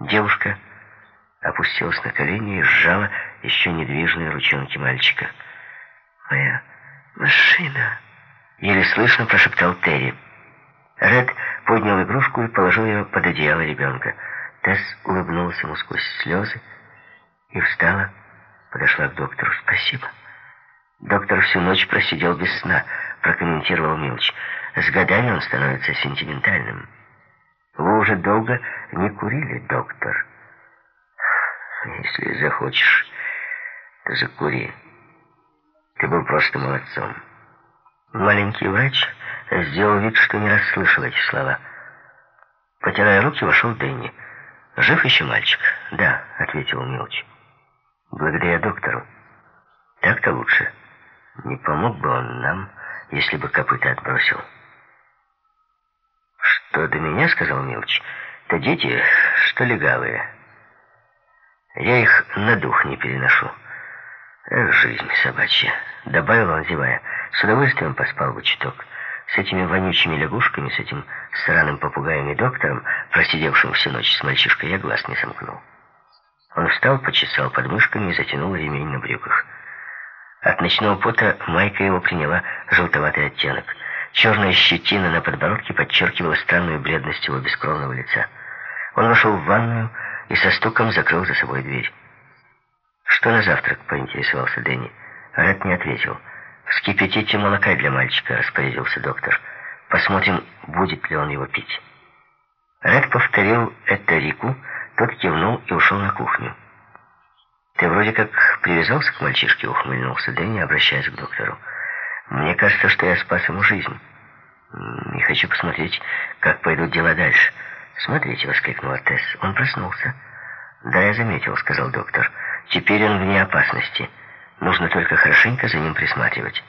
Девушка опустилась на колени и сжала еще недвижные ручонки мальчика. «Моя машина!» — еле слышно прошептал Терри. Ред поднял игрушку и положил ее под одеяло ребенка. Тесс улыбнулась ему сквозь слезы и встала, подошла к доктору. «Спасибо». Доктор всю ночь просидел без сна, прокомментировал Милч. С годами он становится сентиментальным. Вы уже долго не курили, доктор. Если захочешь, то закури. Ты был просто молодцом. Маленький врач сделал вид, что не расслышал эти слова. Потирая руки, вошел Дэнни. «Жив еще мальчик?» «Да», — ответил Милч. «Благодаря доктору. Так-то лучше. Не помог бы он нам, если бы копыта отбросил». «Что до меня?» — сказал Милч. «То дети, что легавые. Я их на дух не переношу. Эх, жизнь собачья!» — добавил он, зевая. «С удовольствием поспал бы чуток». С этими вонючими лягушками, с этим сраным попугаем и доктором, просидевшим всю ночь с мальчишкой, я глаз не сомкнул. Он встал, почесал подмышками и затянул ремень на брюках. От ночного пота майка его приняла желтоватый оттенок. Черная щетина на подбородке подчеркивала странную бледность его бескровного лица. Он вошел в ванную и со стуком закрыл за собой дверь. «Что на завтрак?» — поинтересовался Дэнни. Ред не ответил. «Вскипятите молока для мальчика», — распорядился доктор. «Посмотрим, будет ли он его пить». Ред повторил это Рику, тот кивнул и ушел на кухню. «Ты вроде как привязался к мальчишке», — ухмыльнулся Дэнни, обращаясь к доктору. «Мне кажется, что я спас ему жизнь. И хочу посмотреть, как пойдут дела дальше». «Смотрите», — воскликнула Тесс, — «он проснулся». «Да, я заметил», — сказал доктор. «Теперь он вне опасности». Нужно только хорошенько за ним присматривать.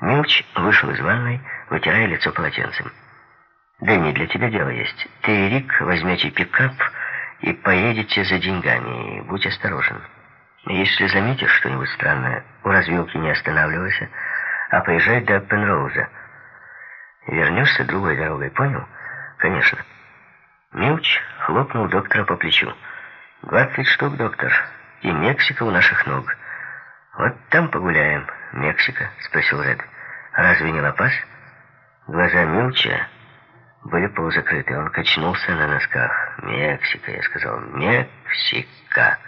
Милч вышел из ванной, вытирая лицо полотенцем. «Дэнни, для тебя дело есть. Ты и Рик возьмете пикап и поедете за деньгами. Будь осторожен. Если заметишь что-нибудь странное, у развилки не останавливайся, а поезжай до Пенроуза. Вернешься другой дорогой, понял? Конечно». Милч хлопнул доктора по плечу. «Двадцать штук, доктор, и Мексика у наших ног». «Вот там погуляем, Мексика?» — спросил Ред. «Разве не Лапас?» Глаза Милча были полузакрыты. Он качнулся на носках. «Мексика», — я сказал. «Мексика».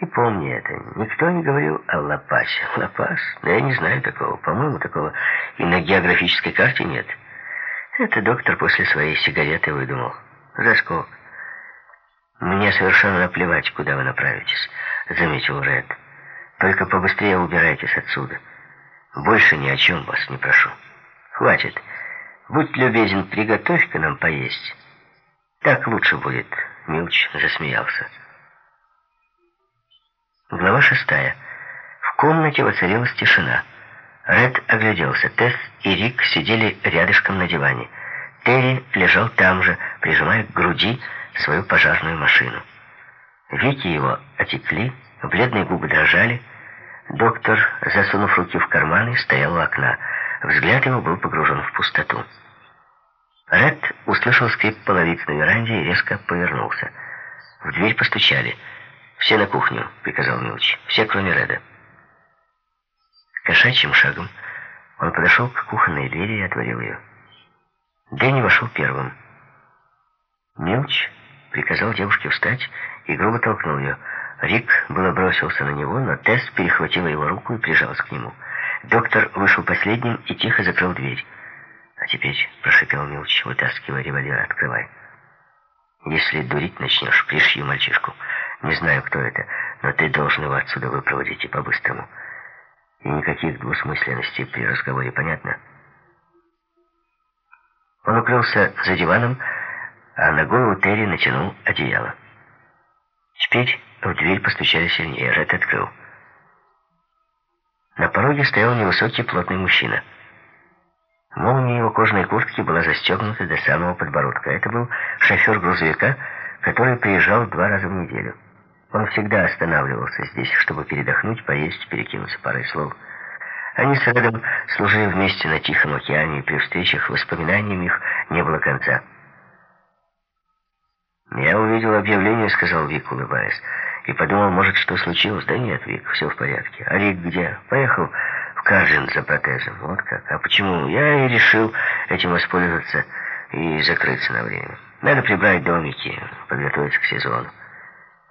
И помни это, никто не говорил о Лапасе. Лапас? Да я не знаю такого. По-моему, такого и на географической карте нет. Это доктор после своей сигареты выдумал. Заскок. «Мне совершенно наплевать, куда вы направитесь», — заметил Ред. Только побыстрее убирайтесь отсюда. Больше ни о чем вас не прошу. Хватит. Будь любезен, приготовь-ка нам поесть. Так лучше будет. Милч засмеялся. Глава шестая. В комнате воцарилась тишина. Ред огляделся. Тесс и Рик сидели рядышком на диване. Терри лежал там же, прижимая к груди свою пожарную машину. Веки его отекли, бледные губы дрожали, Доктор, засунув руки в карманы, стоял у окна. Взгляд его был погружен в пустоту. Ред услышал скрип половиц на веранде и резко повернулся. В дверь постучали. «Все на кухню», — приказал Милч. «Все, кроме Реда». Кошачьим шагом он подошел к кухонной двери и отворил ее. Дэнни вошел первым. Милч приказал девушке встать и грубо толкнул ее. Рик было бросился на него, но Тесс перехватила его руку и прижалась к нему. Доктор вышел последним и тихо закрыл дверь. «А теперь», — прошепел Милч, вытаскивая револьвер, — «открывай». «Если дурить начнешь, пришью мальчишку. Не знаю, кто это, но ты должен его отсюда выпроводить и по-быстрому. И никаких двусмысленностей при разговоре, понятно?» Он укрылся за диваном, а на голову Терри натянул одеяло. Теперь в дверь постучали сильнее. Ред открыл. На пороге стоял невысокий плотный мужчина. Молния его кожаной куртки была застегнута до самого подбородка. Это был шофер грузовика, который приезжал два раза в неделю. Он всегда останавливался здесь, чтобы передохнуть, поесть, перекинуться парой слов. Они с Редом служили вместе на Тихом океане, и при встречах воспоминаниям их не было конца. «Я увидел объявление», — сказал Вик, улыбаясь, и подумал, может, что случилось. «Да нет, Вик, все в порядке. А Рик где?» «Поехал в Кажин за протезом. Вот как. А почему? Я и решил этим воспользоваться и закрыться на время. Надо прибрать домики, подготовиться к сезону.